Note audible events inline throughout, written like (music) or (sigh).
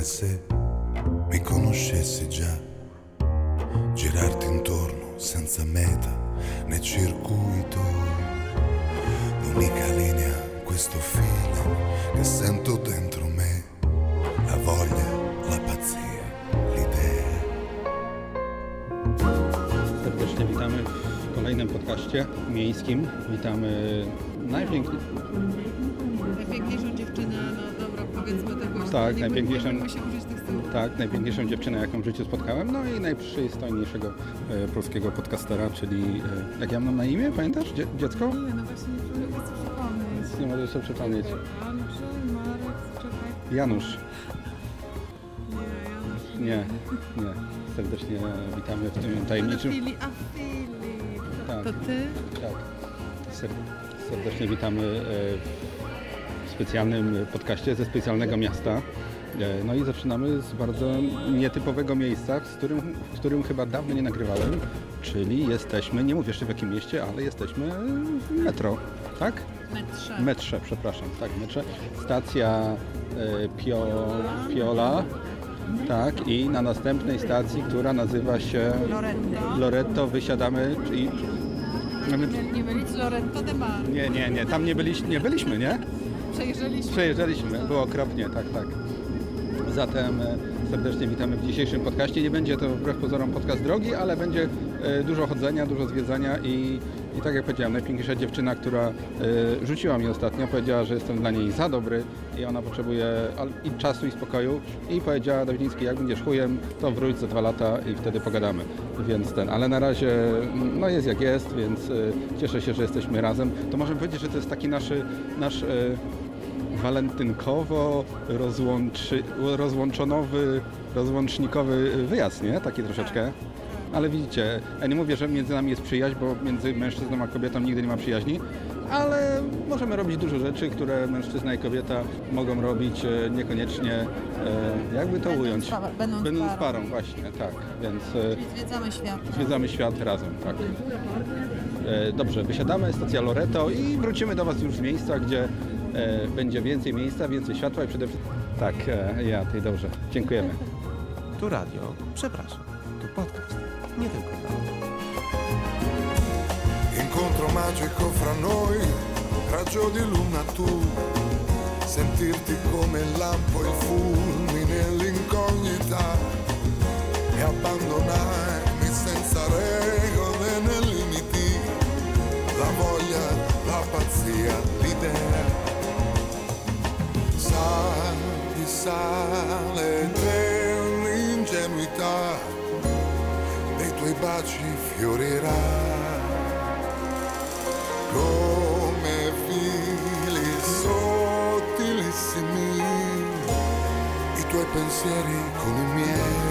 come se mi conoscessi già. Girarti intorno senza meta né circuito. L'unica linea, questo filo che sento dentro me. La voglia, la pazzia, l'idea. Serdecznie witamy w kolejnym podcaście miejskim. Witamy najpiękniej. Najpiękniejszą dziewczynę, no dobra, powiedzmy tego. Tak, nie najpiękniejszą- będziemy się użyć tych słów. Tak, najpiękniejszą dziewczynę, jaką w życiu spotkałem, no i najprzystojniejszego e, polskiego podcastera, czyli e, jak ja mam na imię, pamiętasz? Dzie dziecko? Nie, no właśnie nie mogę sobie przypomnieć. Nie możesz sobie przypomnieć. Andrzej, Marek, czekaj. Janusz. (laughs) Nie, Janusz. Nie, nie. Serdecznie witamy w tym tajemniczym... Fili, a Filip. Tak. To ty? Tak. Ser serdecznie witamy e, w specjalnym podcaście ze specjalnego miasta. E, No i zaczynamy z bardzo nietypowego miejsca, z którym, w którym chyba dawno nie nagrywałem, czyli jesteśmy, nie mówię jeszcze w jakim mieście, ale jesteśmy w metro, tak? Metrze. Metrze, przepraszam, tak, metrze. Stacja e, Pio, Piola, tak, i na następnej stacji, która nazywa się Loretto. Loretto, wysiadamy, czyli Nie, mylić Loretto de Mar. nie, nie, nie, tam nie byliśmy, nie byliśmy, nie? Przejeżdżaliśmy. Było okropnie, tak, tak. Zatem e, serdecznie witamy w dzisiejszym podcaście. Nie będzie to wbrew pozorom podcast drogi, ale będzie e, dużo chodzenia, dużo zwiedzania i, i tak jak powiedziałem, najpiękniejsza dziewczyna, która e, rzuciła mi ostatnio, powiedziała, że jestem dla niej za dobry i ona potrzebuje al- i czasu i spokoju i powiedziała Dawidziński, jak będziesz chujem, to wróć za dwa lata i wtedy pogadamy. Więc ten, ale na razie no jest jak jest, więc cieszę się, że jesteśmy razem. To możemy powiedzieć, że to jest taki nasz, nasz walentynkowo rozłączy, rozłączonowy, rozłącznikowy wyjazd, nie? Taki troszeczkę. Ale widzicie, ja nie mówię, że między nami jest przyjaźń, bo między mężczyzną a kobietą nigdy nie ma przyjaźni, ale możemy robić dużo rzeczy, które mężczyzna i kobieta mogą robić e, niekoniecznie, e, jakby to Będąc ująć. pa- będąc Będąc parą. parą, właśnie, tak. Więc e, Czyli zwiedzamy świat. Zwiedzamy świat razem, tak. Dobrze, wysiadamy, stacja Loreto i wrócimy do Was już z miejsca, gdzie będzie więcej miejsca, więcej światła i przede wszystkim... Tak, e, ja, tej dobrze. Dziękujemy. Tu radio, przepraszam, tu podcast, nie tylko radio. Incontro magico fra noi, raggio di luna tu, sentirti come il lampo, il fulmine, l'incognita e abbandonarmi sale dell'ingenuità, dei tuoi baci fiorirà come fili sottilissimi, i tuoi pensieri con i miei.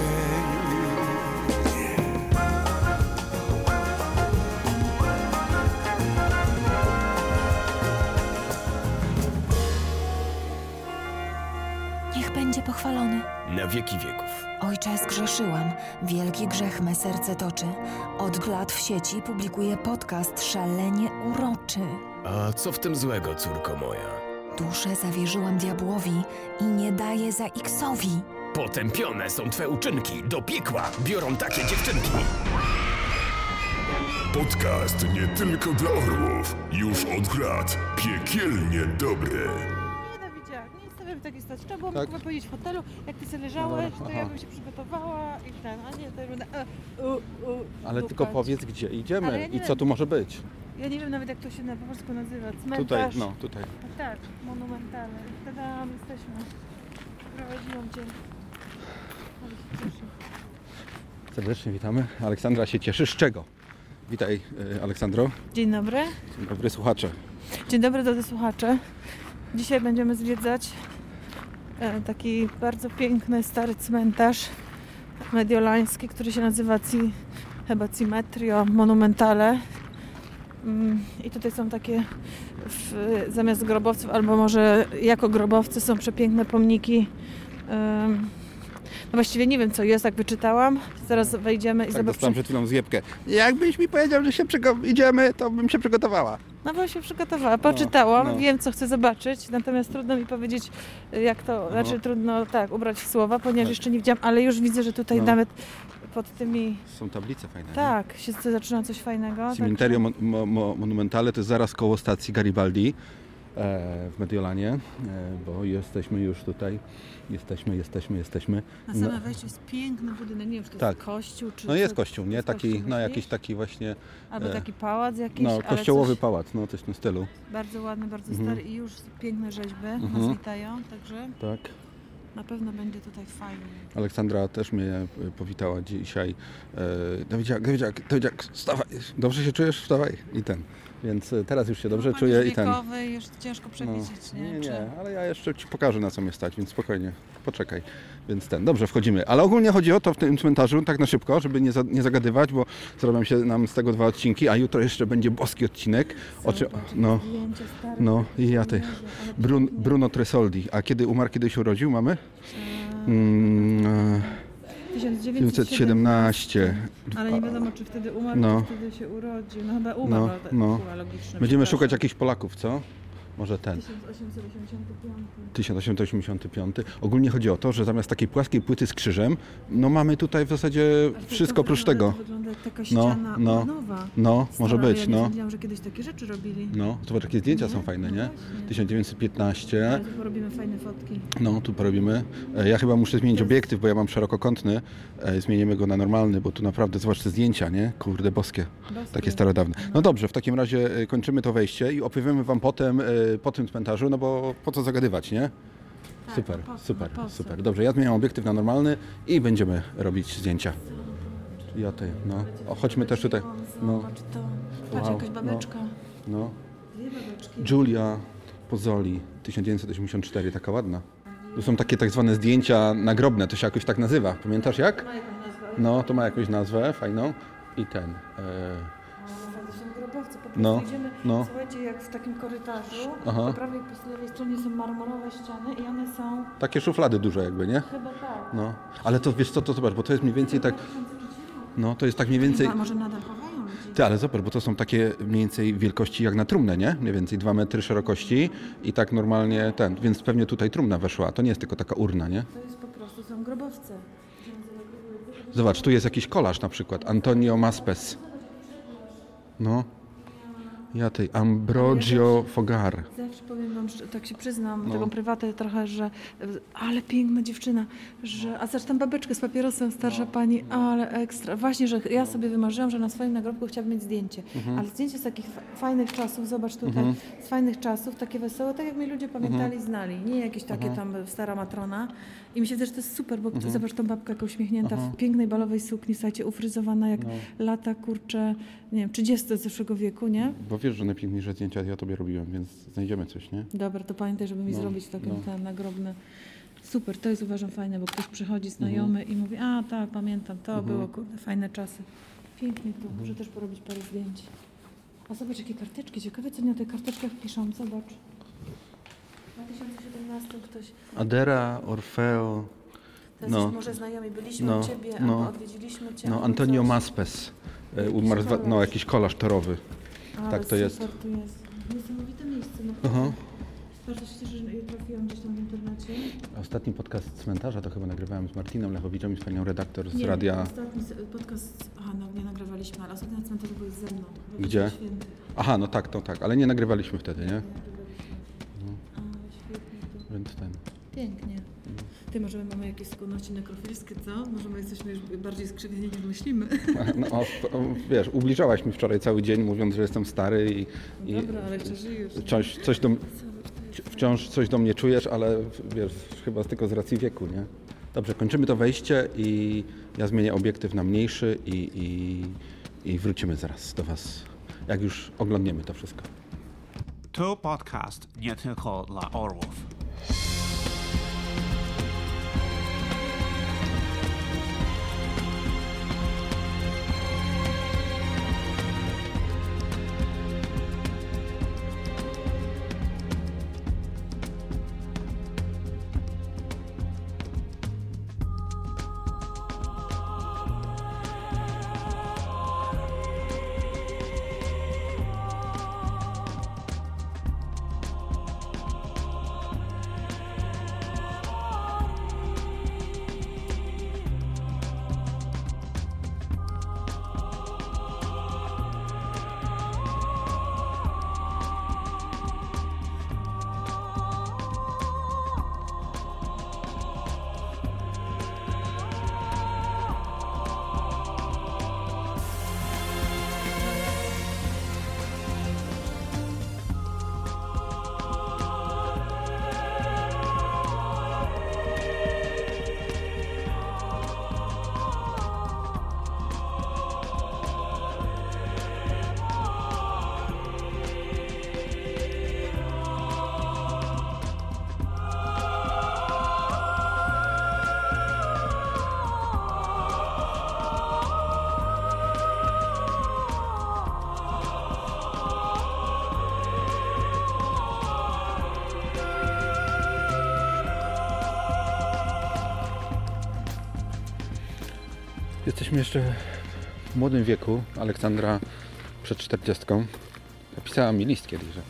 Na wieki wieków. Ojcze, zgrzeszyłam. Wielki grzech me serce toczy. Od lat w sieci publikuję podcast szalenie uroczy. A co w tym złego, córko moja? Duszę zawierzyłam diabłowi i nie daję za X-owi. Potępione są twe uczynki, do piekła biorą takie dziewczynki. Podcast nie tylko dla orłów. Już od lat piekielnie dobry. Nie, Dawidzia, nie jestem w takiej sytuacji. Trzeba było Tak? powiedzieć w hotelu, jak ty sobie leżałeś, No, to ja bym się przygotowała i ten, a nie, to będę e, u, u, Ale tylko powiedz, gdzie idziemy ja i co wiem. tu może być. Ja nie wiem nawet jak to się na po polsku nazywa. Cmentarz. Tutaj, no, tutaj. Tak, monumentalny. Tadam, jesteśmy. Prowadziłam cię. Serdecznie witamy. Aleksandra się cieszy. Z czego? Witaj, e, Aleksandro. Dzień dobry. Dzień dobry, słuchacze. Dzień dobry drodzy słuchacze. Dzisiaj będziemy zwiedzać taki bardzo piękny, stary cmentarz mediolański, który się nazywa Ci, chyba Cimetrio Monumentale. Mm, I tutaj są takie w, zamiast grobowców, albo może jako grobowcy są przepiękne pomniki. No właściwie nie wiem co jest, jak wyczytałam. Zaraz wejdziemy i Tak zobaczymy. dostałem przed chwilą zjebkę. Jakbyś mi powiedział, że się idziemy, to bym się przygotowała. No bo się przygotowała, poczytałam, no. wiem co chcę zobaczyć, natomiast trudno mi powiedzieć jak to, Aha. znaczy trudno tak ubrać w słowa, ponieważ Tak. jeszcze nie widziałam, ale już widzę, że tutaj No. nawet pod tymi, Są tablice fajne. nie? tak, się zaczyna coś fajnego. Cimentario także- Mo- Mo- Mo- Monumentale to jest zaraz koło stacji Garibaldi e, w Mediolanie, e, bo jesteśmy już tutaj. Jesteśmy, jesteśmy, jesteśmy. Na No. same wejście jest piękny budynek, nie wiem czy to Tak. jest kościół, czy No jest kościół, nie? Taki, no jakiś taki właśnie, Albo e, taki pałac jakiś, no kościołowy coś pałac, no coś w tym stylu. bardzo ładny, bardzo Mhm. stary i już piękne rzeźby nas Mhm. witają, także Tak. Na pewno będzie tutaj fajnie. Aleksandra też mnie e, powitała dzisiaj. E, Dawidziak, Dawidziak, Dawidziak, wstawaj, dobrze się czujesz? Wstawaj. I ten. Więc e, teraz już się dobrze No, czuję i ten. już ciężko No, przewidzieć, nie? nie, Czy- nie, ale ja jeszcze Ci pokażę na co mnie stać, więc spokojnie, poczekaj. Więc ten, dobrze, wchodzimy. Ale ogólnie chodzi o to w tym cmentarzu, tak na szybko, żeby nie, za, nie zagadywać, bo zrobią się nam z tego dwa odcinki, a jutro jeszcze będzie boski odcinek. O czym, no, no i ja ale Brun. Bruno Tresoldi. A kiedy umarł, kiedy się urodził, mamy? Mm, e, 1917. 1917. Ale nie wiadomo, czy wtedy umarł, No. czy wtedy się urodził. No chyba umarł, No, no. logiczne. Będziemy szukać jakichś Polaków, co? Może ten. 1885. 1885. Ogólnie chodzi o to, że zamiast takiej płaskiej płyty z krzyżem, no mamy tutaj w zasadzie wszystko oprócz tego. To wygląda jak taka No, ściana no. nowa. No, może Stara, być, ja nie no. wiedziałam, że kiedyś takie rzeczy robili. No, zobacz jakie zdjęcia są fajne, nie? No właśnie. 1915. Ale tu porobimy fajne fotki. No, tu porobimy. E, Ja chyba muszę zmienić obiektyw, bo ja mam szerokokątny. E, Zmienimy go na normalny, bo tu naprawdę, zobacz te zdjęcia, nie? Kurde boskie. Boskie. Takie starodawne. No dobrze, w takim razie e, kończymy to wejście i opowiemy Wam potem e, po tym cmentarzu, no bo po co zagadywać, nie? Tak, Super, no po super, no super. Dobrze, ja zmieniam obiektyw na normalny i będziemy robić zdjęcia. Ja tej, no. O, chodźmy też tutaj. No, to. Patrz, Wow, jakaś babeczka. no. Dwie babeczki. Julia Pozzoli, 1984, taka ładna. Tu są takie tak zwane zdjęcia nagrobne, to się jakoś tak nazywa. Pamiętasz jak? No, to ma jakąś nazwę fajną. I ten. Ale grobowce. Po prostu No, idziemy, no. słuchajcie, jak w takim korytarzu. Aha. Po prawej i po lewej stronie są marmurowe ściany i one są takie szuflady duże jakby, nie? chyba tak. No. Ale to wiesz co, to zobacz, bo to jest mniej więcej tak. No, to jest tak mniej więcej. A może nadal chowają ludzi? Ty, ale zobacz, bo to są takie mniej więcej wielkości jak na trumnę, nie? Mniej więcej 2 metry szerokości i tak normalnie ten, więc pewnie tutaj trumna weszła. To nie jest tylko taka urna, nie? To jest po prostu, są grobowce. Zobacz, tu jest jakiś kolarz na przykład. Antonio Maspes. No. Ja tej. Ambrogio Fogar. Zawsze powiem wam, tak się przyznam, No. taką prywatę trochę, że ale piękna dziewczyna, że a zresztą babeczkę z papierosem, starsza No. pani, ale ekstra. Właśnie, że ja sobie wymarzyłam, że na swoim nagrobku chciałabym mieć zdjęcie. Mhm. Ale zdjęcie z takich fa- fajnych czasów, zobacz tutaj, z fajnych czasów, takie wesołe, tak jak mnie ludzie pamiętali, Mhm. znali. Nie jakieś takie tam stara matrona. I mi się że to jest super, bo Mhm. zobacz tą babkę jak uśmiechnięta w pięknej balowej sukni, słuchajcie, ufryzowana jak No. lata, kurcze, nie wiem, 30 z zeszłego wieku, nie? Bo wiesz, że najpiękniejsze zdjęcia ja tobie robiłem, więc znajdziemy coś, nie? Dobra, to pamiętaj, żeby mi No, zrobić takie no. te nagrobne. Super, to jest uważam fajne, bo ktoś przychodzi znajomy i mówi, a tak, pamiętam, to Mhm. było kurde, fajne czasy. Pięknie tu, muszę też porobić parę zdjęć. A zobacz jakie karteczki, ciekawe co oni na tych karteczkach piszą, zobacz. W 2017 ktoś, Adera, Orfeo. teraz No. może znajomi, byliśmy No, u Ciebie, no. albo odwiedziliśmy Cię. No, Antonio coś. Maspes. E, Umarł, dwa- no, kolarz. jakiś kolarz torowy. Ale tak to jest. Tu jest. Niesamowite miejsce, Aha. naprawdę. Bardzo się cieszę, że trafiłam gdzieś tam w internecie. Ostatni podcast cmentarza to chyba nagrywałem z Martiną Lechowiczem i z panią redaktor z Nie, radia. Ostatni podcast, aha, no nie nagrywaliśmy, ale ostatni na cmentarzu był ze mną. Gdzie? Świętych. Aha, no tak, to tak, ale nie nagrywaliśmy wtedy, nie? Pięknie. Ty, może my mamy jakieś skłonności nekrofilskie, co? Może my jesteśmy już bardziej skrzywieni niż myślimy. No, o, o, wiesz, ubliżałaś mi wczoraj cały dzień, mówiąc, że jestem stary i, i Dobra, ale jeszcze żyjesz. coś, coś do, wciąż coś do mnie czujesz, ale wiesz, chyba tylko z racji wieku, nie? Dobrze, kończymy to wejście i ja zmienię obiektyw na mniejszy i, i, i wrócimy zaraz do Was, jak już oglądniemy to wszystko. To podcast nie tylko dla orłów. Jesteśmy jeszcze w młodym wieku. Aleksandra przed 40. Napisała mi list kiedyś, że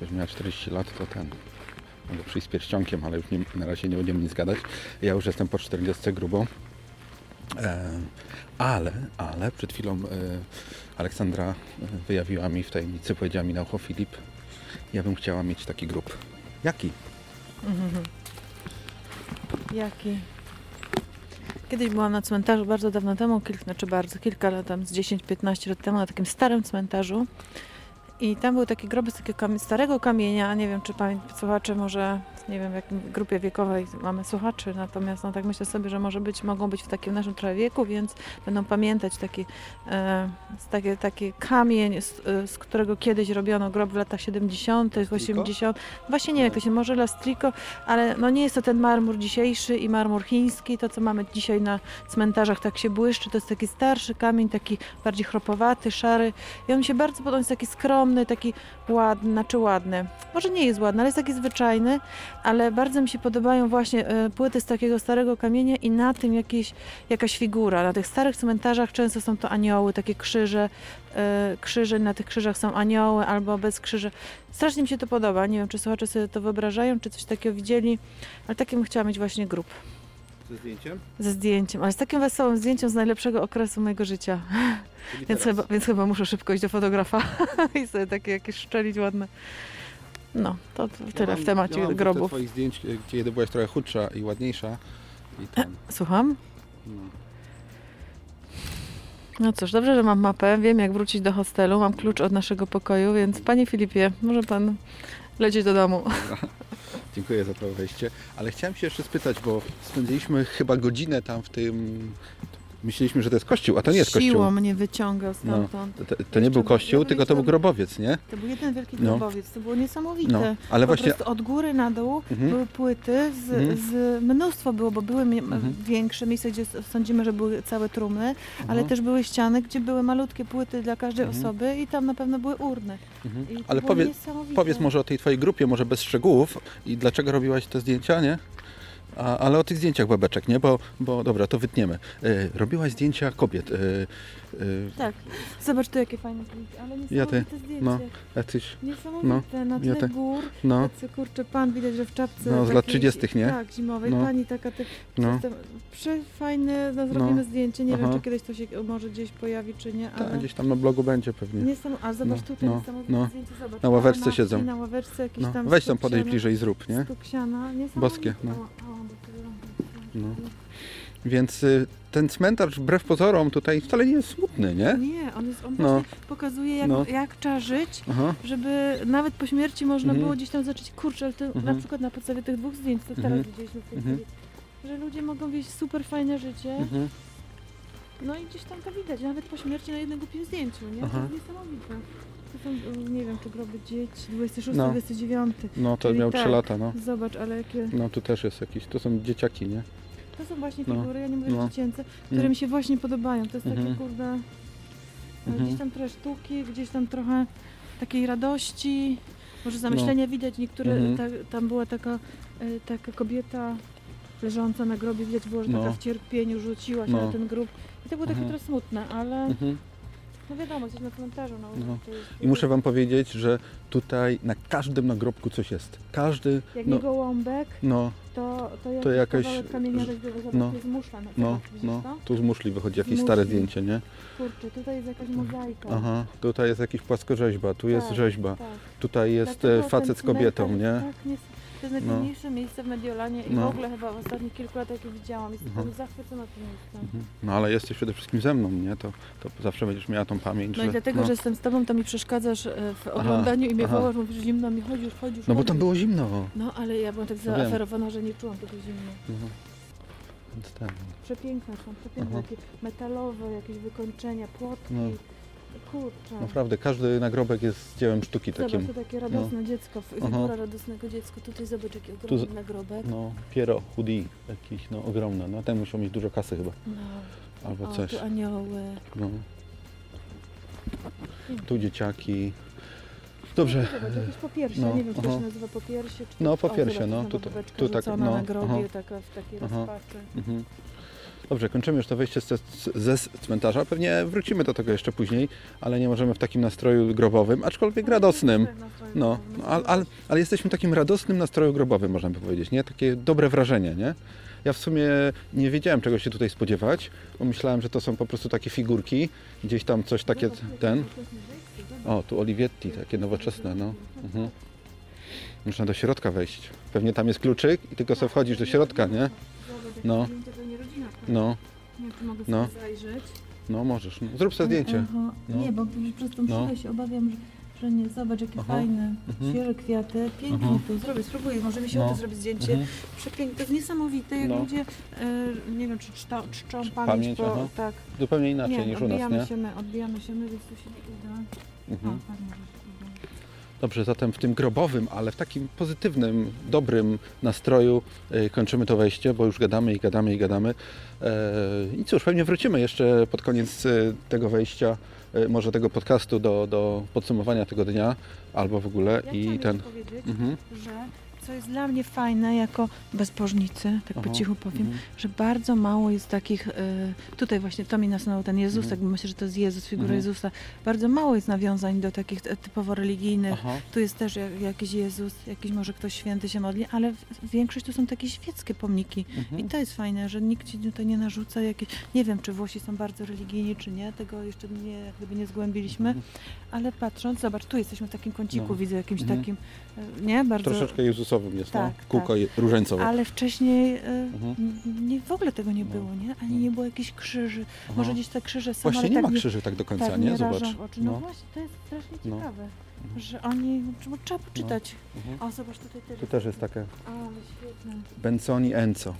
jak miała 40 lat, to ten mogę przyjść z pierścionkiem, ale już nie, na razie nie będziemy nic gadać. Ja już jestem po 40 grubo. E, ale, ale przed chwilą e, Aleksandra e, wyjawiła mi w tajemnicy, powiedziała mi na ucho Filip, ja bym chciała mieć taki grób. Jaki? Jaki? Kiedyś byłam na cmentarzu bardzo dawno temu, kilka, znaczy bardzo, kilka lat, tam z 10-15 lat temu, na takim starym cmentarzu. I tam były takie groby z takiego kamie- starego kamienia. Nie wiem, czy pamię- słuchacze może, nie wiem w jakim grupie wiekowej mamy słuchaczy, natomiast no, tak myślę sobie, że może być, mogą być w takim naszym trochę wieku, więc będą pamiętać taki, e, z takie, taki kamień, z, e, z którego kiedyś robiono grob w latach 70., 80. Właśnie nie wiem, jak to się może lastriko, ale no nie jest to ten marmur dzisiejszy i marmur chiński, to co mamy dzisiaj na cmentarzach tak się błyszczy, to jest taki starszy kamień, taki bardziej chropowaty, szary i on mi się bardzo podoba, jest taki skromny, taki ładny, znaczy ładny, może nie jest ładny, ale jest taki zwyczajny, ale bardzo mi się podobają właśnie e, płyty z takiego starego kamienia i na tym jakieś, jakaś figura, na tych starych cmentarzach często są to anioły, takie krzyże, e, krzyże, na tych krzyżach są anioły albo bez krzyży. Strasznie mi się to podoba, nie wiem czy słuchacze sobie to wyobrażają, czy coś takiego widzieli, ale takim chciałam mieć właśnie grób Ze zdjęciem? ze zdjęciem, ale z takim wesołym zdjęciem z najlepszego okresu mojego życia. (laughs) Więc chyba, więc chyba muszę szybko iść do fotografa (laughs) i sobie takie jakieś szczelić ładne. No, to tyle w temacie ja mam grobów. twoich zdjęć, kiedy byłaś trochę chudsza i ładniejsza. I tam, Słucham? no. No cóż, dobrze, że mam mapę, wiem jak wrócić do hostelu, mam klucz od naszego pokoju, więc panie Filipie, może pan lecieć do domu. (laughs) Dziękuję za to wejście. Ale chciałem się jeszcze spytać, bo spędziliśmy chyba godzinę tam w tym... Myśleliśmy, że to jest kościół, a to nie jest kościół. Siłą mnie wyciągał No, stamtąd. to, to, to nie był kościół, tylko to był grobowiec, nie? To był jeden wielki No. grobowiec, to było niesamowite. No, ale po właśnie... od góry na dół Mhm. były płyty, z, Mhm. z mnóstwo było, bo były Mhm. większe miejsca, gdzie sądzimy, że były całe trumny, ale Mhm. też były ściany, gdzie były malutkie płyty dla każdej Mhm. osoby i tam na pewno były urny. Mhm. Ale niesamowite. powiedz może o tej twojej grupie, może bez szczegółów i dlaczego robiłaś te zdjęcia, nie? A, ale o tych zdjęciach babeczek, nie? Bo, bo dobra, to wytniemy. E, robiłaś zdjęcia kobiet. E, e, Tak, zobacz tu jakie fajne zdjęcie, ale Ja te- niesamowite zdjęcie. no. jacyś, Niesamowite, na ja tle te- gór, no, tacy kurczę, pan widać, że w czapce No, z lat takiej- 30., nie? Tak, zimowej, No. pani taka, te, no. Przefajne, no, zrobimy No. zdjęcie, nie wiem Aha. czy kiedyś to się może gdzieś pojawi, czy nie, Tak, ale gdzieś tam na blogu będzie pewnie. niesam... a zobacz No, tutaj no, niesamowite no. zdjęcie, zobacz. Na ławeczce siedzą. Na ławeczce jakieś No. tam Weź tam podejść bliżej i zrób, nie? Stuksiana. Boskie, no. O, o. No. Więc y, ten cmentarz wbrew pozorom tutaj wcale nie jest smutny, nie? Nie, on, jest, on No. właśnie pokazuje jak, No. jak trzeba żyć, Aha. żeby nawet po śmierci można Mhm. było gdzieś tam zacząć, kurczę, ale to na Mhm. przykład na podstawie tych dwóch zdjęć, co teraz Mhm. widzieliśmy w tej Mhm. chwili, że ludzie mogą wieść super fajne życie, Mhm. no i gdzieś tam to widać, nawet po śmierci na jednym głupim zdjęciu, nie? Aha. To jest niesamowite. To są, nie wiem, czy groby dzieci, 26, No. 29. No to Czyli miał tak. 3 lata, no. Zobacz, ale jakie... No tu też jest jakiś, to są dzieciaki, nie? To są właśnie No. figury, ja nie mówię No. dziecięce, które Mm. mi się właśnie podobają. To jest Mhm. takie, kurde... e, Mhm. Gdzieś tam trochę sztuki, gdzieś tam trochę takiej radości, może zamyślenia widać. Niektóre, Mhm. ta, tam była taka, e, taka kobieta leżąca na grobie, widać było, że No. taka w cierpieniu rzuciła się No. na ten grób. I to było takie Mhm. trochę smutne, ale Mhm. No wiadomo, jesteś na cmentarzu. No, No. to jest, I muszę wam powiedzieć, że tutaj na każdym nagrobku coś jest. Każdy, Jak no, nie gołąbek, no, to, to, jakiś jakaś- kawałek kamienia no. no. jest muszla na no, widzisz no, to? tu z muszli wychodzi jakieś Z stare muszli. zdjęcie, nie? Kurczę, tutaj jest jakaś mozaika. Aha, tutaj jest jakiś płaskorzeźba, tu jest Tak, rzeźba, Tak. tutaj jest Dlatego e, facet z kobietą, cmentarz nie? jest Tak, nies- to jest No. najpiękniejsze miejsce w Mediolanie i No. w ogóle chyba w ostatnich kilku latach jakie widziałam. Jestem Mhm. zachwycona tym miejscem. Mhm. No ale jesteś przede wszystkim ze mną, nie? To, to zawsze będziesz miała tą pamięć, No że... i dlatego, no, że jestem z tobą, to mi przeszkadzasz e, w oglądaniu i mnie aha. wołasz, mówisz zimno mi, chodź już, chodź już. no bo chodź tam już. było zimno. No ale ja byłam tak No wiem. zaaferowana, że nie czułam tego zimna. No. Więc ten, Przepiękne są, przepiękne, Aha. takie metalowe, jakieś wykończenia, płotki. No. Kurczę. naprawdę, każdy nagrobek jest dziełem sztuki Zobacz, takim. to takie radosne dziecko, Aha. figura radosnego dziecka. Tutaj zobacz, jaki ogromny z- nagrobek. No, Piero, Hoodie, jakiś, no ogromne. No ten musiał mieć dużo kasy chyba, No. albo O, coś. tu anioły. No. Tu dzieciaki. Dobrze. Zobacz, jakieś popiersie, No, nie wiem, czy to aha. się nazywa popiersie, czy No, o, popiersie, no, znowu tu- babeczka tu tak, no, na grobie, aha. taka w takiej Aha. rozpaczy. Mhm. Dobrze, kończymy już to wejście ze, cmentarza. Pewnie wrócimy do tego jeszcze później, ale nie możemy w takim nastroju grobowym, aczkolwiek radosnym. No, no ale, ale, ale jesteśmy w takim radosnym nastroju grobowym, można by powiedzieć, nie? Takie dobre wrażenie, nie? Ja w sumie nie wiedziałem, czego się tutaj spodziewać, bo myślałem, że to są po prostu takie figurki, gdzieś tam coś takie, ten... O, tu Olivetti, takie nowoczesne, no. Mhm. Można do środka wejść. Pewnie tam jest kluczyk i tylko sobie wchodzisz do środka, nie? No. No, Nie wiem, czy mogę No. sobie zajrzeć. no możesz. No. Zrób sobie zdjęcie. Aha. No. Nie, bo przez tą No. no. się obawiam, że, że nie. Zobacz, jakie Aha. fajne, Mhm. świeże kwiaty. Pięknie Aha. tu. Zrobię, spróbuję. Może mi się No. uda zrobić zdjęcie. Mhm. Przepiękne. To jest niesamowite, jak No. ludzie, e, nie wiem, czy czczą, czczą pamięć, Pamięć, bo tak. Zupełnie inaczej nie, niż u nas, odbijamy nie? się my, odbijamy się my, więc tu się nie uda. Mhm. O. Dobrze, zatem w tym grobowym, ale w takim pozytywnym, dobrym nastroju y, kończymy to wejście, bo już gadamy i gadamy i gadamy. E, I cóż, pewnie wrócimy jeszcze pod koniec y, tego wejścia, y, może tego podcastu do, do podsumowania tego dnia, albo w ogóle Ja i ten... powiedzieć, Mhm. że co jest dla mnie fajne jako bezbożnicy, tak po Aha, cichu powiem, mhm. że bardzo mało jest takich, e, tutaj właśnie to mi nasunął ten Jezusek, Mhm. myślę, że to jest Jezus, figura Mhm. Jezusa. Bardzo mało jest nawiązań do takich e, typowo religijnych. Aha. Tu jest też jak- jakiś Jezus, jakiś może ktoś święty się modli, ale w- większość to są takie świeckie pomniki. Mhm. I to jest fajne, że nikt ci tutaj nie narzuca jakieś... Nie wiem, czy Włosi są bardzo religijni, czy nie, tego jeszcze nie, jak gdyby nie zgłębiliśmy, Mhm. ale patrząc, zobacz, tu jesteśmy w takim kąciku, No. widzę jakimś Mhm. takim, e, nie, bardzo... Troszeczkę Jezusowym jest, Tak, no? Kółko je- różańcowe. Ale wcześniej e, Mhm. nie, w ogóle tego nie No. było, nie? Ani No. nie było jakichś krzyży. Aha. Może gdzieś te krzyże są, Właśnie ale nie tak ma nie, krzyży tak do końca, tak nie? nie Zobacz. No, No. właśnie, to jest strasznie No. ciekawe, że oni, trzeba, trzeba poczytać. Mhm. O, zobacz, tutaj też Tu też jest takie Ale świetne. Benzoni Enzo.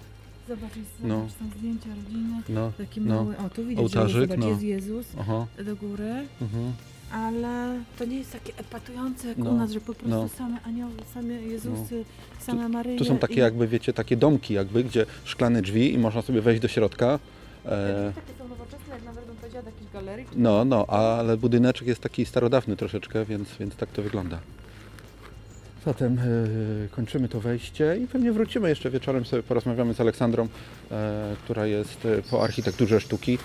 Zobacz, jest, No. zobacz, są zdjęcia rodziny. No, Taki no. mały, o tu widać, Ołtarzyk, że jest, zobacz, no. jest Jezus Aha. do góry, Mhm. Ale to nie jest takie epatujące jak No, u nas, że po prostu no. same anioły, same Jezusy, same Maryje. Tu są takie i- jakby, wiecie, takie domki jakby, gdzie szklane drzwi i można sobie wejść do środka. E, Takie są nowoczesne, jak nawet bym powiedziała, do jakiejś galerii. no, no, ale budyneczek jest taki starodawny troszeczkę, więc, więc tak to wygląda. Zatem e, kończymy to wejście i pewnie wrócimy jeszcze wieczorem sobie porozmawiamy z Aleksandrą, e, która jest e, po architekturze sztuki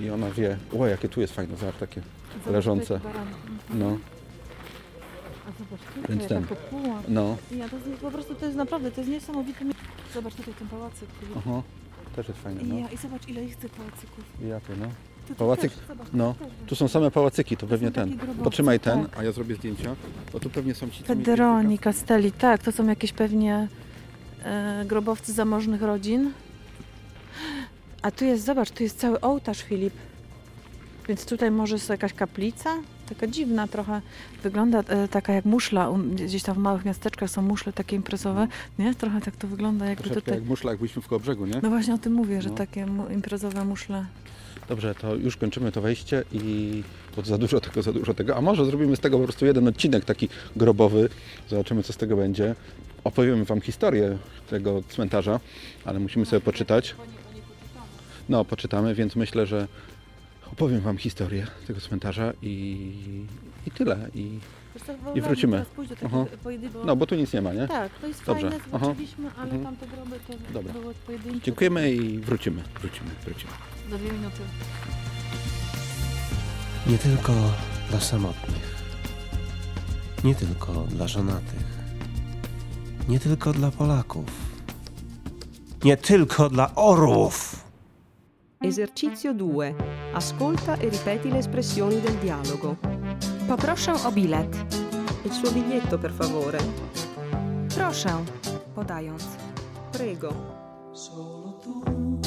i ona wie, o jakie tu jest fajne, zobacz takie, Zobacz, leżące. no, A zobacz, tutaj Więc ten. no, Ja, to jest po prostu, to jest naprawdę, to jest niesamowite. Zobacz tutaj ten pałacyk. aha, też jest fajne, I, no, ja, I zobacz ile jest tych pałacyków. i jakie, no. Pałacyk? No, tu są same pałacyki, to pewnie ten. Potrzymaj ten, tak. a ja zrobię zdjęcia, bo tu pewnie są ci, mieli Federoni, Castelli, tak, to są jakieś pewnie e, grobowcy zamożnych rodzin. A tu jest, zobacz, tu jest cały ołtarz Filip. Więc tutaj może jest jakaś kaplica? Taka dziwna trochę. Wygląda e, taka jak muszla. U- Gdzieś tam w małych miasteczkach są muszle takie imprezowe. Nie? Trochę tak to wygląda jakby Troszeczkę tutaj... jak muszla, jak byliśmy w Kołobrzegu, nie? No właśnie o tym mówię, że No. takie mu- imprezowe muszle. Dobrze, to już kończymy to wejście i bo za dużo tego, za dużo tego. A może zrobimy z tego po prostu jeden odcinek taki grobowy. Zobaczymy, co z tego będzie. Opowiemy Wam historię tego cmentarza, ale musimy sobie poczytać. No, poczytamy, więc myślę, że opowiem Wam historię tego cmentarza i, i tyle. I, wolałabym wrócimy. Aha. no, bo tu nic nie ma, nie? Tak, to jest Dobrze. fajne, zobaczyliśmy, ale Mhm. tamte groby to Dobra. było pojedyncze. Dziękujemy i wrócimy, wrócimy, wrócimy. Za dwie minuty. Nie tylko dla samotnych, nie tylko dla żonatych, nie tylko dla Polaków, nie tylko dla orłów. Esercizio 2. Ascolta e ripeti le espressioni del dialogo. Poproszę o bilet. Il suo biglietto, per favore. Proszę, podając. Prego. mattino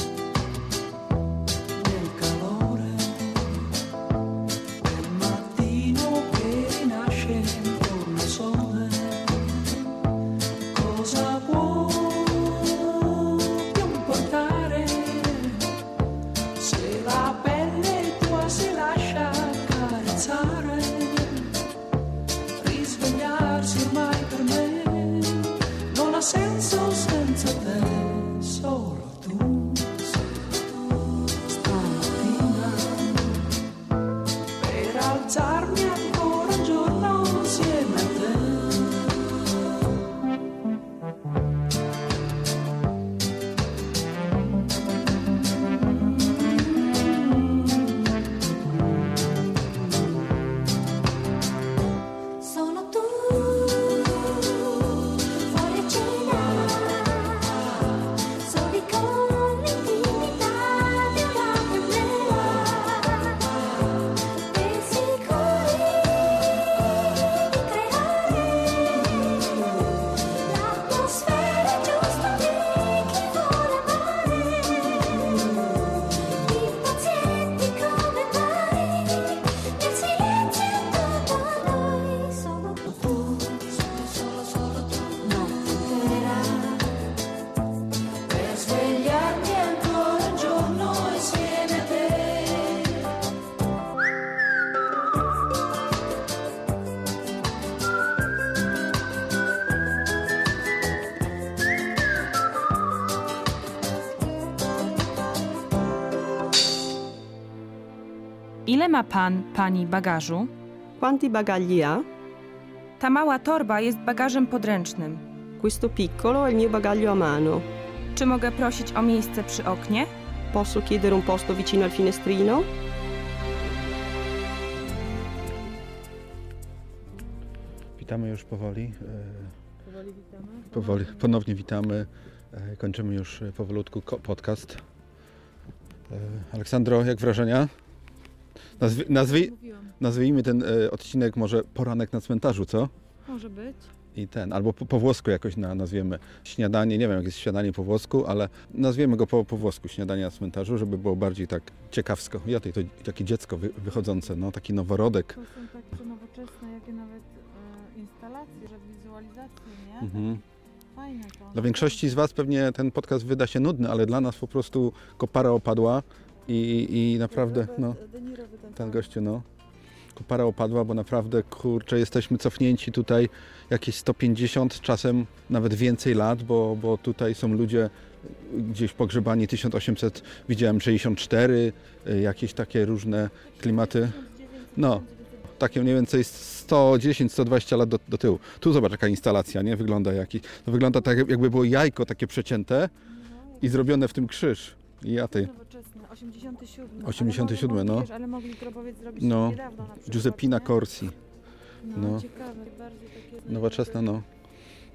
ma pan, pani bagażu? Quanti bagagli ha? Ta mała torba jest bagażem podręcznym. Questo piccolo è il mio bagaglio a mano. Czy mogę prosić o miejsce przy oknie? Posso chiedere un posto vicino al finestrino? Witamy już powoli. e, Powoli witamy. Powoli, ponownie witamy. E, Kończymy już powolutku podcast. E, Aleksandro, jak wrażenia? Nazwi, Mówiłam. nazwijmy ten e, odcinek może poranek na cmentarzu, co? Może być. I ten, albo po, po włosku jakoś na, nazwiemy śniadanie, nie wiem jak jest śniadanie po włosku, ale nazwiemy go po, po włosku śniadanie na cmentarzu, żeby było bardziej tak ciekawsko. Ja tutaj to takie dziecko wy, wychodzące, no taki noworodek. To są takie nowoczesne, jakie nawet e, instalacje, że wizualizacje, nie? Mhm. Fajne to. Dla większości z Was pewnie ten podcast wyda się nudny, ale dla nas po prostu kopara opadła i, i naprawdę, no, ten gościu, no, kopara opadła, bo naprawdę, kurczę, jesteśmy cofnięci tutaj jakieś 150, czasem nawet więcej lat, bo, bo tutaj są ludzie gdzieś pogrzebani 1800, widziałem 64, y, jakieś takie różne klimaty. No, takie mniej więcej 110-120 lat do, do tyłu. Tu zobacz jaka instalacja, nie? Wygląda jakiś, to wygląda tak jakby było jajko takie przecięte i zrobione w tym krzyż. I ja Nowoczesne, 87. 87, ale mogli, no. Wiesz, ale mogli grobowiec zrobić No. niedawno na przykład, Giuseppina nie? Corsi, No, no. ciekawe, bardziej takie... nowoczesna, no.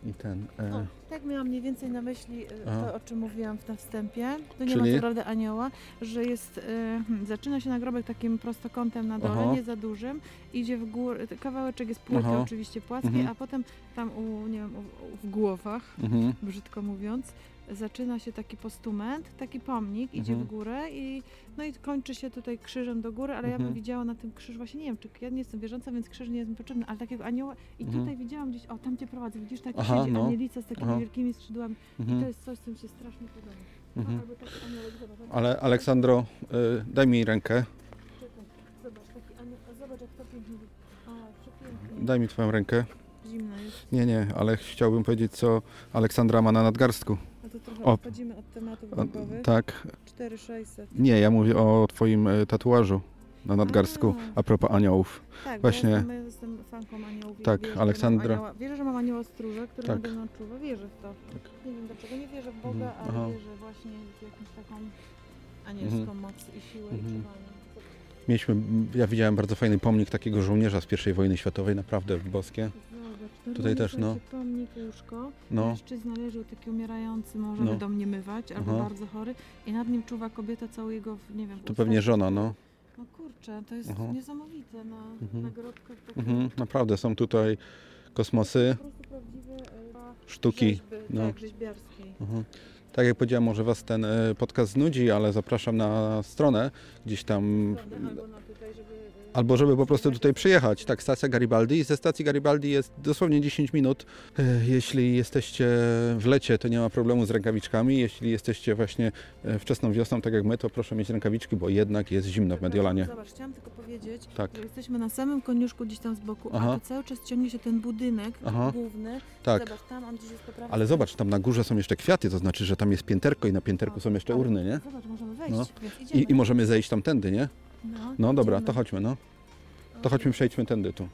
I ten, O, e, tak miałam mniej więcej na myśli e, Aha. to, o czym mówiłam w- na wstępie. Tu nie Czyli? ma co prawda anioła, że jest, e, hmm, zaczyna się nagrobek takim prostokątem na dole, Aha. nie za dużym, idzie w górę, kawałeczek jest płyty Aha. oczywiście płaskiej, Mhm. a potem tam u, nie wiem, u, u, w głowach, mhm. brzydko mówiąc, zaczyna się taki postument, taki pomnik, idzie Mhm. w górę i no i kończy się tutaj krzyżem do góry, ale ja bym Mhm. widziała na tym krzyż, właśnie nie wiem, czy ja nie jestem wierząca, więc krzyż nie jest mi potrzebny, ale takiego anioła i Mhm. tutaj widziałam gdzieś, o tam cię prowadzę, widzisz, taki Aha, siedzi no. anielica z takimi Aha. wielkimi skrzydłami i to Mhm. jest coś, co mi się strasznie podoba. No, Mhm. aniołek, zobacz, Ale Aleksandro, y, daj mi rękę, czekaj, zobacz, taki anioł, zobacz jak to pięknie, a, daj mi twoją rękę. zimno jest, Nie, nie, ale chciałbym powiedzieć, co Aleksandra ma na nadgarstku. A to trochę O. odchodzimy od tematów O, grobowych, tak, 4600. nie, ja mówię o twoim y, tatuażu na nadgarstku, A. a propos aniołów. Tak, Właśnie- ja jestem, jestem fanką aniołów. Tak, wierzę, Aleksandra. Anioła, wierzę, że mam anioła stróża, który Tak. nade mną czuwa. Wierzę w to. Nie wiem dlaczego. Nie wierzę w Boga, Mhm, ale aha. wierzę właśnie w jakąś taką anielską Mhm. moc i siłę Mhm. i czuwanie. Mieliśmy, ja widziałem bardzo fajny pomnik takiego żołnierza z I wojny światowej, naprawdę boskie. To Tutaj też, no. pomnik, łóżko. No. Mężczyzna leży taki umierający, może No. wydomniemywać, albo Aha. bardzo chory. I nad nim czuwa kobieta całego, jego, w- nie wiem, To ustach. pewnie żona, no. No kurczę, to jest Aha. niesamowite na Mhm. nagrobkach takie Mhm, naprawdę są tutaj kosmosy, po prostu prawdziwe e, sztuki. rzeźby, no. tak, rzeźbiarskiej. Mhm. Tak jak powiedziałem, może Was ten e, podcast znudzi, ale zapraszam na stronę gdzieś tam, Albo na albo żeby po prostu tutaj przyjechać. Tak, stacja Garibaldi. Ze stacji Garibaldi jest dosłownie 10 minut. E, Jeśli jesteście w lecie, to nie ma problemu z rękawiczkami. Jeśli jesteście właśnie e, wczesną wiosną, tak jak my, to proszę mieć rękawiczki, bo jednak jest zimno w Mediolanie. Zobacz, chciałam tylko powiedzieć, Tak. że jesteśmy na samym koniuszku gdzieś tam z boku, Aha. a cały czas ciągnie się ten budynek Aha. główny. Tak. Zobacz, tam on gdzieś jest po prawej Ale zobacz, tam na górze są jeszcze kwiaty, to znaczy, że tam jest pięterko i na pięterku są jeszcze urny, nie? Zobacz, możemy wejść, No. I, I możemy zejść tamtędy, nie? No, No dobra, to chodźmy, no. To chodźmy, przejdźmy tędy tu.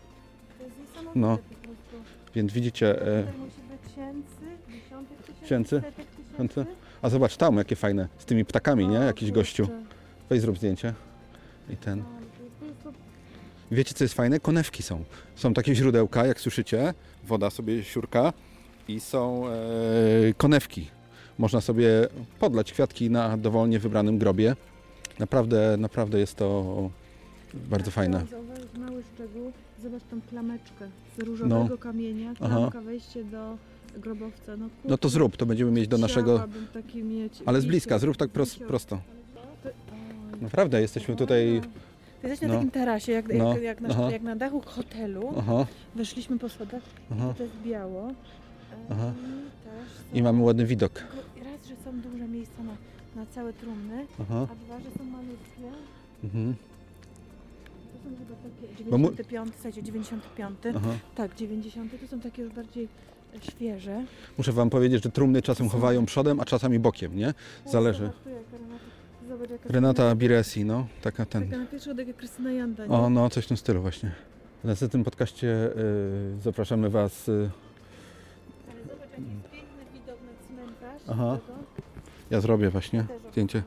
To jest niesamowite No. po prostu. Więc widzicie, e, musi być dziesiątek tysięcy, setek tysięcy. a zobacz tam, jakie fajne, z tymi ptakami, nie? O, Jakiś kurczę. gościu. Weź zrób zdjęcie. I ten. No, to jest- to to- Wiecie, co jest fajne? Konewki są. Są takie źródełka, jak słyszycie. Woda sobie siurka i są e, konewki. Można sobie podlać kwiatki na dowolnie wybranym grobie. Naprawdę, naprawdę jest to bardzo Tak, fajne. chciałam Zauważyć mały szczegół. Zobacz tą klameczkę z różowego No. kamienia. Aha. Klamka wejście do grobowca. No, No to kurczę, zrób, to będziemy mieć do naszego... mieć Ale z bliska, zrób tak pros, prosto. Naprawdę, jesteśmy tutaj... Jesteśmy no. na takim tarasie, jak, jak, No, jak, na, aha. jak na dachu hotelu. Aha, Weszliśmy po schodach. To jest biało. Aha. I, też I mamy ładny widok. Raz, że są duże miejsca na, na całe trumny, Aha. a dwa, że są malutkie. Mhm. To są chyba takie Bo mu- 95, słuchajcie, 95. Aha. Tak, 90. To są takie już bardziej e, świeże. Muszę wam powiedzieć, że trumny czasem chowają przodem, a czasami bokiem, nie? Zależy. Zobacz, tu jaka Renata- Zobacz, jaka Renata Biresi, no, taka ten. Taka na pierwszy jak Krystyna Janda, nie? O, no, coś w tym stylu właśnie. W następnym podcaście y, zapraszamy Was. Y, Ale zobacz, jaki jest piękny widok na cmentarz. Aha. Tego. Ja zrobię właśnie zdjęcie.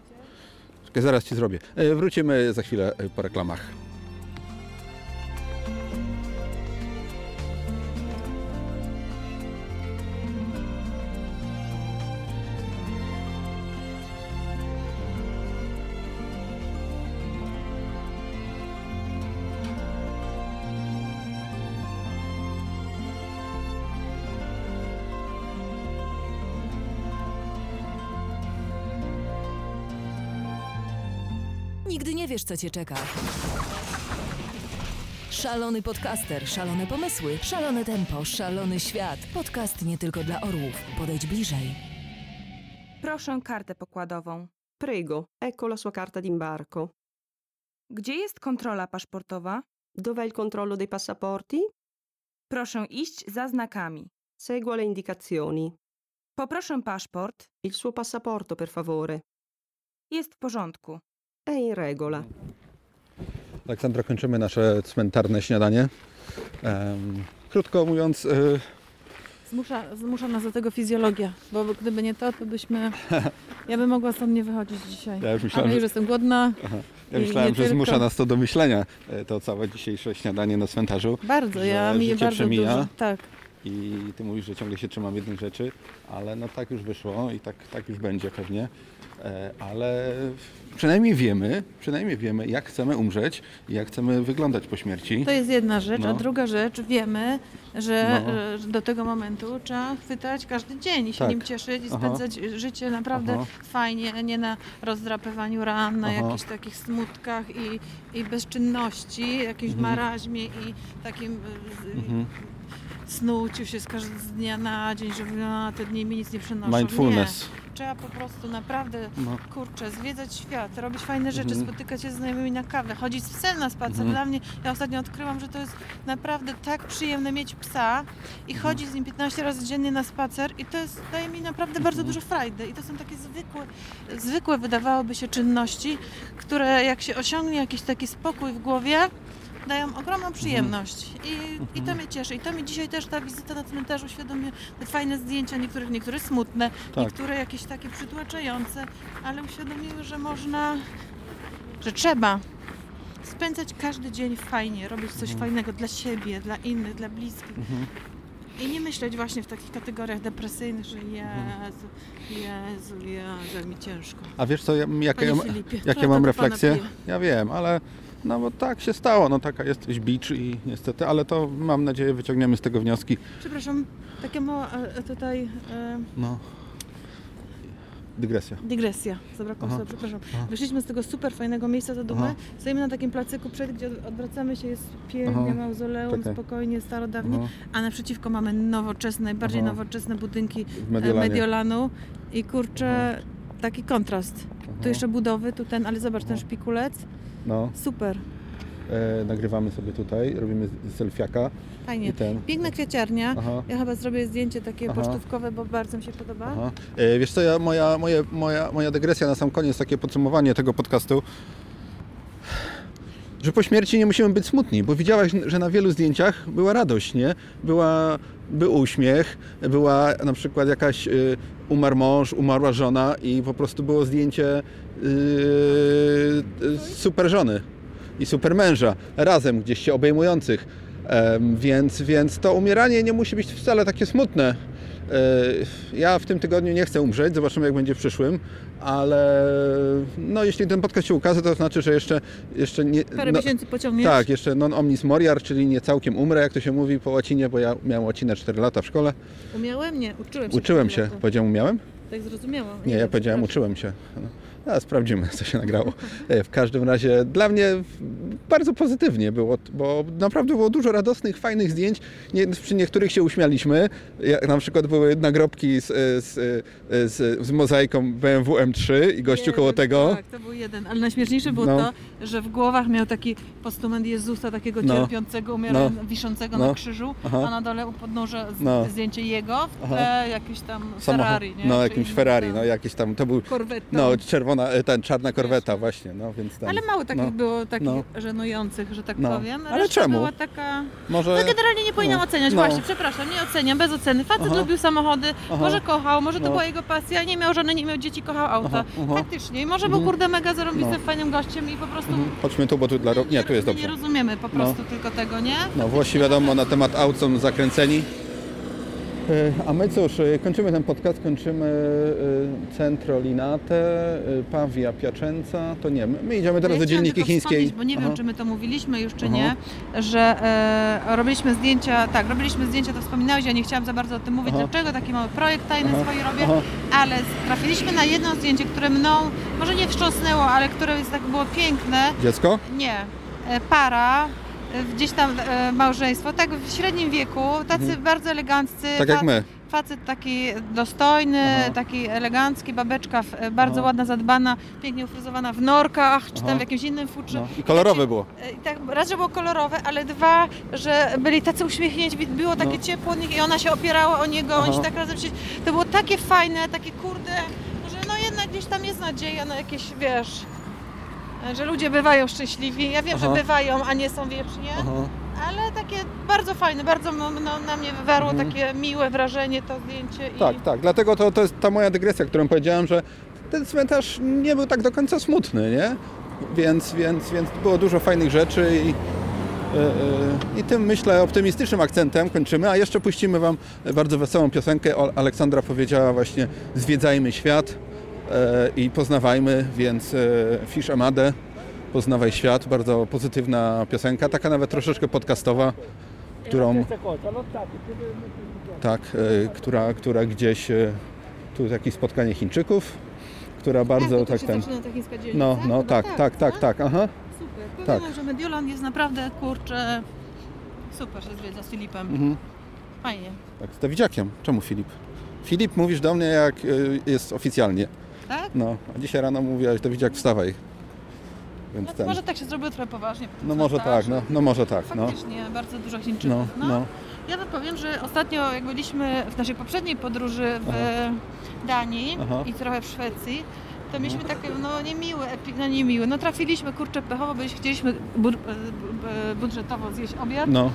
zaraz Ci zrobię. Y, wrócimy za chwilę y, po reklamach. Co cię czeka. Szalony podcaster, szalone pomysły, szalone tempo, szalony świat. Podcast nie tylko dla orłów. Podejdź bliżej. Proszę kartę pokładową. Prego, ecco la sua carta d'imbarco. Gdzie jest kontrola paszportowa? Dov'è il controllo dei passaporti? Proszę iść za znakami. Segua le indicazioni. Poproszę paszport. Il suo passaporto, per favore. Jest w porządku. È in regola. Aleksandra, kończymy nasze cmentarne śniadanie. Krótko mówiąc, y, Zmusza, zmusza nas do tego fizjologia, bo gdyby nie to, to byśmy... Ja bym mogła stąd nie wychodzić dzisiaj. Ja już myślałem, Ale już że- jestem głodna. ja I myślałem, że tylko. zmusza nas to do myślenia, y, to całe dzisiejsze śniadanie na cmentarzu. Bardzo, ja mi bardzo przemija. dużo. Tak. I ty mówisz, że ciągle się trzymam jednych rzeczy, ale no tak już wyszło i tak, tak już będzie pewnie. E, Ale przynajmniej wiemy, przynajmniej wiemy, jak chcemy umrzeć i jak chcemy wyglądać po śmierci. To jest jedna rzecz, a No. druga rzecz, wiemy, że No. e, do tego momentu trzeba chwytać każdy dzień i się Tak. nim cieszyć i Aha. spędzać życie naprawdę Aha. fajnie, nie na rozdrapywaniu ran, na Aha. jakichś takich smutkach i, i bezczynności, jakimś Mhm. maraźmie i takim e, Mhm. Snuciu się z każdego dnia na dzień, że a, te dni mi nic nie przynoszą. Mindfulness. Nie. Trzeba po prostu naprawdę, No. kurczę, zwiedzać świat, robić fajne rzeczy, Mhm. spotykać się z znajomymi na kawę, chodzić z psem na spacer. Mhm. Dla mnie, ja ostatnio odkryłam, że to jest naprawdę tak przyjemne mieć psa i Mhm. chodzić z nim 15 razy dziennie na spacer i to jest, daje mi naprawdę bardzo dużo frajdy. I to są takie zwykłe, zwykłe wydawałoby się czynności, które jak się osiągnie jakiś taki spokój w głowie, dają ogromną przyjemność I, i to mnie cieszy. I to mi dzisiaj też ta wizyta na cmentarzu uświadomiła te fajne zdjęcia, niektórych, niektóre smutne, Tak. niektóre jakieś takie przytłaczające, ale uświadomiły, że można, że trzeba spędzać każdy dzień fajnie, robić coś fajnego dla siebie, dla innych, dla bliskich. Mhm. I nie myśleć właśnie w takich kategoriach depresyjnych, że Jezu, Jezu, Jezu, jak mi ciężko. A wiesz co, ja, jakie, ja, jakie trochę mam refleksje? Ja wiem, ale no bo tak się stało, no taka jesteś bicz i niestety, ale to mam nadzieję wyciągniemy z tego wnioski. Przepraszam, takie mała e, tutaj e, No. Dygresja. dygresja. Zabrakło sobie, przepraszam. Aha. Wyszliśmy z tego super fajnego miejsca za dumę. Stoimy na takim placyku przed, gdzie odwracamy się, jest pięknie, Aha. mauzoleum, Czekaj. spokojnie, starodawnie. Aha. A naprzeciwko mamy nowoczesne, najbardziej Aha. nowoczesne budynki e. Mediolanu. I kurczę, taki kontrast. Tu jeszcze budowy, tu ten, ale zobacz ten szpikulec. No, Super, e, nagrywamy sobie tutaj, robimy selfiaka fajnie. i ten. Piękna kwieciarnia. Aha. Ja chyba zrobię zdjęcie takie Aha. pocztówkowe, bo bardzo mi się podoba. Aha. E, Wiesz co, ja, moja, moje, moja, moja dygresja na sam koniec, takie podsumowanie tego podcastu, że po śmierci nie musimy być smutni, bo widziałaś, że na wielu zdjęciach była radość, nie? Była, był uśmiech, była na przykład jakaś y, umarł mąż, umarła żona i po prostu było zdjęcie y, y, super żony i super męża razem gdzieś się obejmujących. Em, więc, więc to umieranie nie musi być wcale takie smutne. E, Ja w tym tygodniu nie chcę umrzeć, zobaczymy jak będzie w przyszłym, ale no, jeśli ten podcast się ukaże, to znaczy, że jeszcze, jeszcze nie... Parę no, miesięcy pociągniesz. tak, jeszcze non omnis moriar, czyli nie całkiem umrę, jak to się mówi po łacinie, bo ja miałem łacinę 4 lata w szkole. Umiałem? Nie, uczyłem się. Uczyłem się. lata. Powiedziałem umiałem? Tak zrozumiałam. Nie, ja wiem, powiedziałem uczyłem się. No. A sprawdzimy, (laughs) co się nagrało. E, W każdym razie dla mnie bardzo pozytywnie było, bo naprawdę było dużo radosnych, fajnych zdjęć. Nie, przy niektórych się uśmialiśmy. Jak na przykład były nagrobki z, z, z, z mozaiką BMW M3 i gościu koło tego. Tak, to był jeden. Ale najśmieszniejsze było No. to, że w głowach miał taki postument Jezusa, takiego No. cierpiącego, umierając, No. wiszącego No. na krzyżu, Aha. a na dole u podnóża No. zdjęcie jego, w Aha. tle jakiś tam. Ferrari, nie? No, Czy jakimś Ferrari, no jakieś tam, to był Korwetą. no, czerwony czerwona, e, ten czarna korweta właśnie, no więc ten. Ale mało takich no. było takich no. żenujących, że tak No. powiem. Ale Reszta czemu? była taka... Może... No generalnie nie powinnam no. oceniać, No. właśnie, przepraszam, nie oceniam, bez oceny. Facet Aha. lubił samochody, Aha. może kochał, może to No. była jego pasja, nie miał żony, nie miał dzieci, kochał auta. Aha. Faktycznie. I może był Mhm. kurde mega zarobistym, No. fajnym gościem i po prostu... Mhm. Chodźmy tu, bo tu dla... ro- Nie, tu jest dobrze. Nie rozumiemy po prostu tylko tego, nie? No Włosi wiadomo na temat aut są zakręceni. E, A my cóż, e, kończymy ten podcast, kończymy e, Centro Linate, e, Pavia Piacenza, to nie, my, my idziemy teraz Ja do dzielniki chińskiej. Bo nie Aha. wiem, czy my to mówiliśmy już, czy Aha. nie, że e, robiliśmy zdjęcia, tak, robiliśmy zdjęcia, to wspominałeś, ja nie chciałam za bardzo o tym mówić, Aha. dlaczego taki mały projekt tajny Aha. swój robię, ale trafiliśmy na jedno zdjęcie, które mną, może nie wstrząsnęło, ale które jest tak było piękne. Dziecko? Nie, e, para, gdzieś tam e, małżeństwo, tak w średnim wieku, tacy Mhm. bardzo eleganccy. Tak jak my. Facet taki dostojny, Aha. taki elegancki, babeczka e, bardzo Aha. ładna, zadbana, pięknie ufryzowana w norkach, czy Aha. tam w jakimś innym futrze. No. I kolorowe było. E, i Tak, raz, że było kolorowe, ale dwa, że byli tacy uśmiechnięci, było takie No. ciepło nich i ona się opierała o niego, oni się tak razem się... To było takie fajne, takie kurde, że no jednak gdzieś tam jest nadzieja na jakieś, wiesz, że ludzie bywają szczęśliwi. Ja wiem, Aha. że bywają, a nie są wiecznie, Aha. ale takie bardzo fajne, bardzo no, no, na mnie wywarło Mhm. takie miłe wrażenie to zdjęcie. I... Tak, tak, dlatego to, to jest ta moja dygresja, którą powiedziałem, że ten cmentarz nie był tak do końca smutny, nie? Więc, więc, więc było dużo fajnych rzeczy i, e, e, i tym myślę optymistycznym akcentem kończymy, a jeszcze puścimy Wam bardzo wesołą piosenkę. Aleksandra powiedziała właśnie zwiedzajmy świat i poznawajmy, więc e, Fish Amade, poznawaj świat, bardzo pozytywna piosenka, taka nawet troszeczkę podcastowa, którą tak, e, która, która gdzieś, e, tu jest jakieś spotkanie Chińczyków, która bardzo tak się ten, zaczyna ta chińska dzielnica. no, no tak, tak, tak, tak, aha, Super. Powiem Tak. że Mediolan jest naprawdę, kurczę, super się zwiedza z Filipem. mhm. Fajnie. tak, z Dawidziakiem, czemu Filip? Filip mówisz do mnie jak e, jest oficjalnie, Tak? no, a dzisiaj rano mówiłaś Dawidziak wstawaj, więc No to ten, może tak się zrobiło trochę poważnie. po tym no może tak, no, no może tak, no, Faktycznie, bardzo dużo Chińczyków. no, no, Ja wam powiem, że ostatnio jak byliśmy w naszej poprzedniej podróży w Danii Aha. i trochę w Szwecji, to mieliśmy takie no niemiłe, epi- no niemiłe. No trafiliśmy kurczę pechowo, byliśmy, chcieliśmy bur, e, b- budżetowo zjeść obiad no,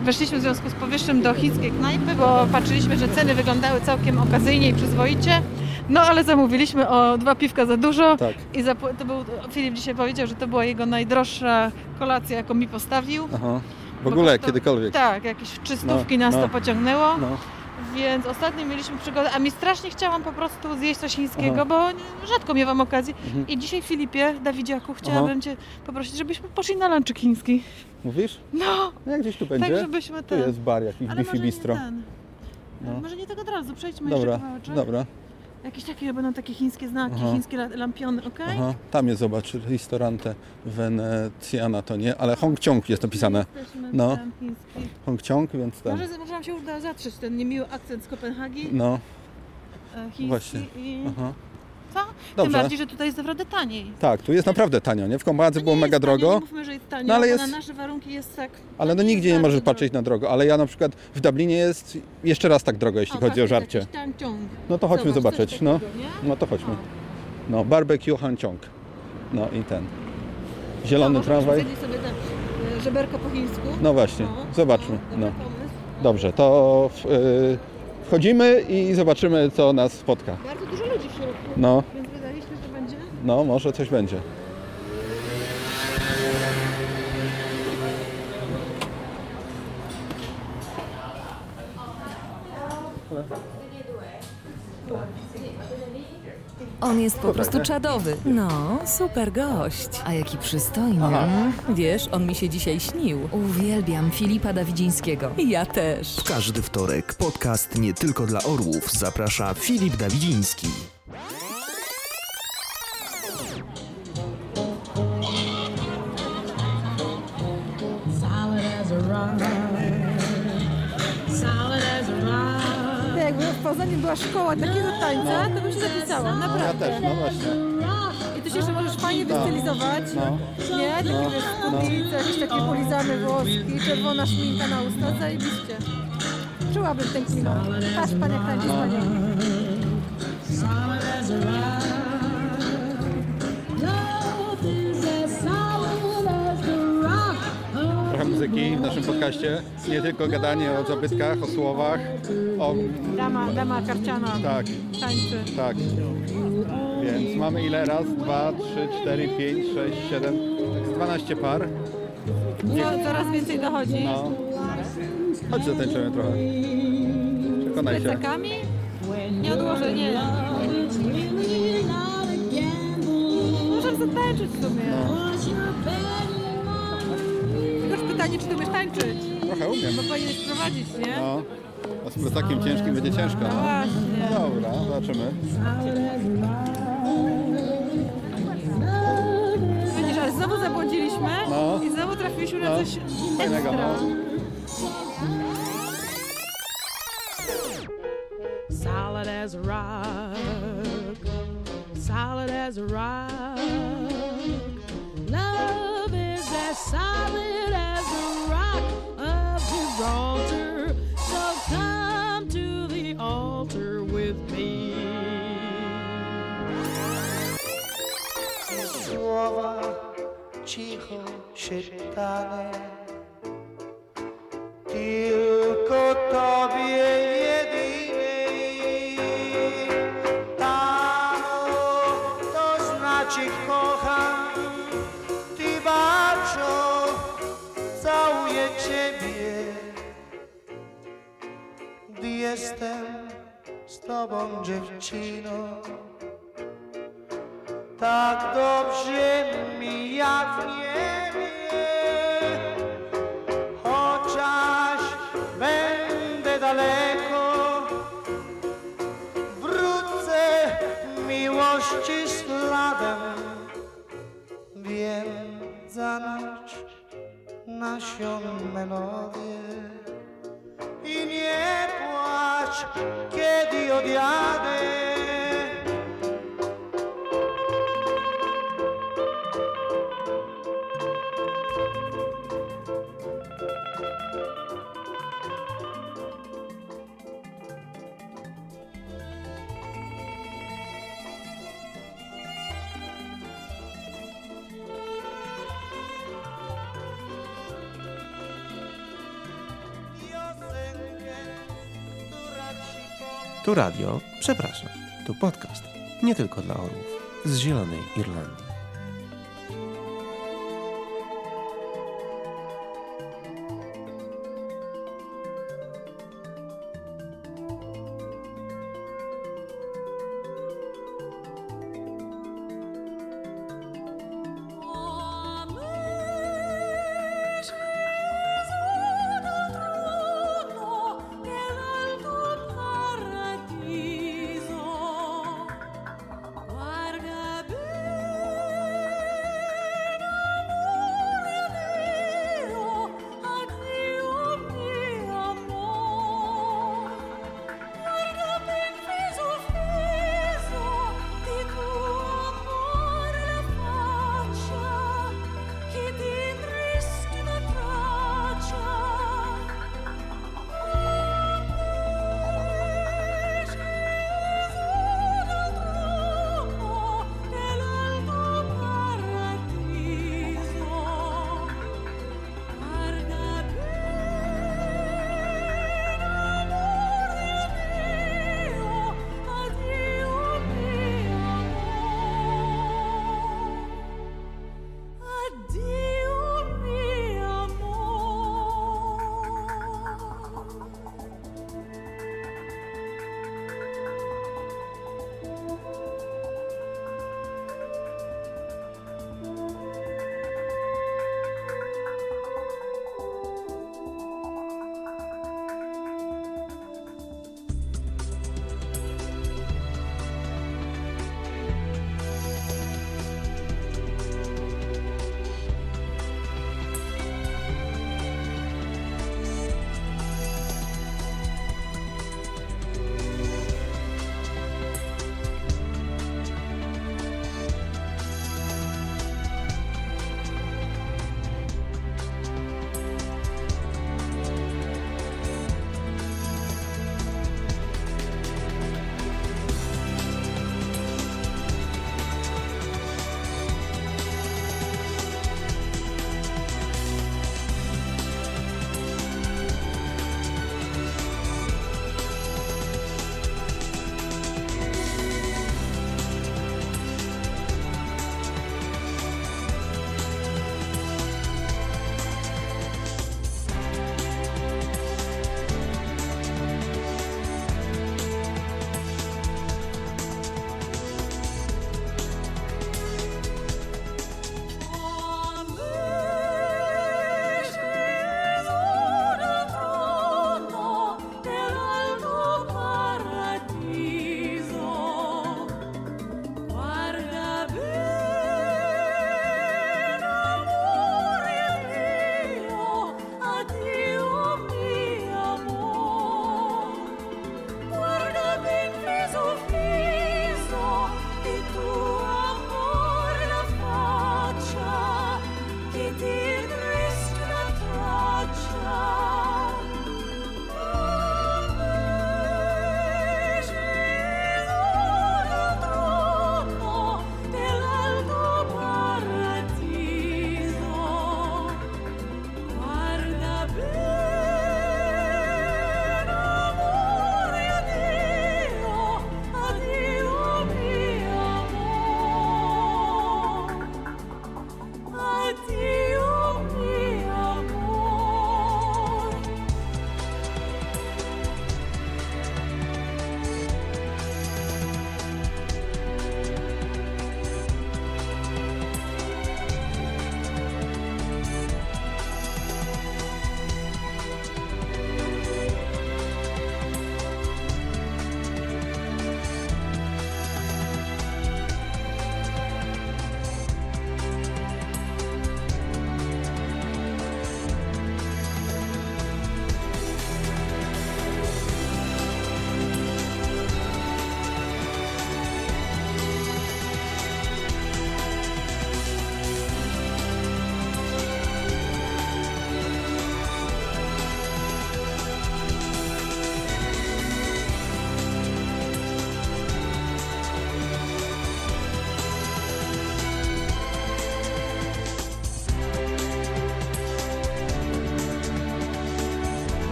weszliśmy w związku z powyższym do chińskiej knajpy, bo patrzyliśmy, że ceny wyglądały całkiem okazyjnie i przyzwoicie. No ale zamówiliśmy o dwa piwka za dużo tak, i zapł- to był, Filip dzisiaj powiedział, że to była jego najdroższa kolacja, jaką mi postawił. aha, w ogóle prostu- kiedykolwiek, Tak, jakieś trzystówki No, nas no. to pociągnęło, no, więc ostatnio mieliśmy przygodę, a mi strasznie chciałam po prostu zjeść coś chińskiego, Aha. bo rzadko miewam okazję. Mhm. I dzisiaj Filipie, Dawidziaku, chciałabym Aha. Cię poprosić, żebyśmy poszli na lunchik chiński. mówisz? No, No jak gdzieś tu będzie? tak żebyśmy Tu ten... jest bar jakiś, Ale Bifi Bistro, nie ten. No. Może nie tak od razu, przejdźmy dobra, jeszcze kawałeczek. dobra, Jakieś takie będą takie chińskie znaki, Aha. chińskie la- lampiony, okej? Aha, tam jest, zobacz, Ristorante Venecjana to nie, ale Hongciong jest napisane. Jesteśmy No. tam chiński. Więc ten, Może, może nam się uda zatrzeć ten niemiły akcent z Kopenhagi, no, e, chiński właśnie. i... aha. Tym Dobrze. bardziej, że tutaj jest naprawdę taniej. Tak, tu jest naprawdę tanio, nie? W Kombadze No było mega tanio, drogo, Nie mówmy, że jest tanio, No, ale jest- na nasze warunki jest tak... ale no nigdzie nie możesz bardzo patrzeć na drogo. Ale ja na przykład w Dublinie jest jeszcze raz tak drogo, jeśli drogo. chodzi o jest żarcie. No to chodźmy Zobacz, zobaczyć, no. takiego? No to chodźmy. O. No, barbecue Hongciong. No i ten. Zielony byśmy tramwaj. sobie e, żeberko po chińsku. No właśnie, No, zobaczmy. No, No. Dobrze, to w, y, wchodzimy i zobaczymy, co nas spotka. Bardzo dużo w środku, No, więc się, że będzie... no, może coś będzie. On jest po prostu czadowy. No, super gość. A jaki przystojny. Mm, wiesz, on mi się dzisiaj śnił. Uwielbiam Filipa Dawidzińskiego. Ja też. W każdy wtorek podcast nie tylko dla orłów zaprasza Filip Dawidziński. Tańca, to bym się zapisała, Ja naprawdę. też, no właśnie. I tu się jeszcze możesz fajnie wystylizować. No. Nie? Takie No, wiesz, no. spódnice, jakieś takie polizane włoski, czerwona szminka na usta, zajebiście. Czułabym ten klimat. Patrz pan jak tańczy z. muzyki w naszym podcaście. Nie tylko gadanie o zabytkach, o słowach, o... Dama, dama karciana Tak, tańczy. tak. Więc mamy ile? Raz, dwa, trzy, cztery, pięć, sześć, siedem, z 12 par. Co, coraz więcej dochodzi. No. Chodź zatańczymy trochę. Z Przekonaj się. plecakami? Nie odłożę, nie. Możesz zatańczyć w sumie. Już pytanie, czy ty umiesz tańczyć? Trochę umiem. Bo powinieneś prowadzić, nie? No. A z plecakiem ciężkim będzie ciężko. No właśnie. Dobra, zobaczymy. Widzisz, ale znowu zabłądziliśmy No. i znowu trafiliśmy na No. coś Fajnego, ekstra. no. Szeptane Tylko Tobie jedynej Tamo, to znaczy kocham. Ty bardzo całuję Ciebie. Gdy jestem z Tobą dziewczyną tak dobrze mi jak w nasion melodię i nie płacz, kiedy odjadę. Radio, przepraszam, tu podcast. Nie tylko dla orłów. Z Zielonej Irlandii.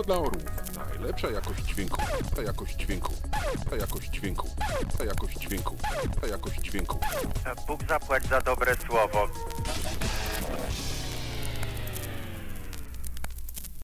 Tylko dla orłów. Najlepsza jakość dźwięku. Ta jakość dźwięku. Ta jakość dźwięku. Ta jakość dźwięku. Ta jakość dźwięku. Bóg zapłać za dobre słowo.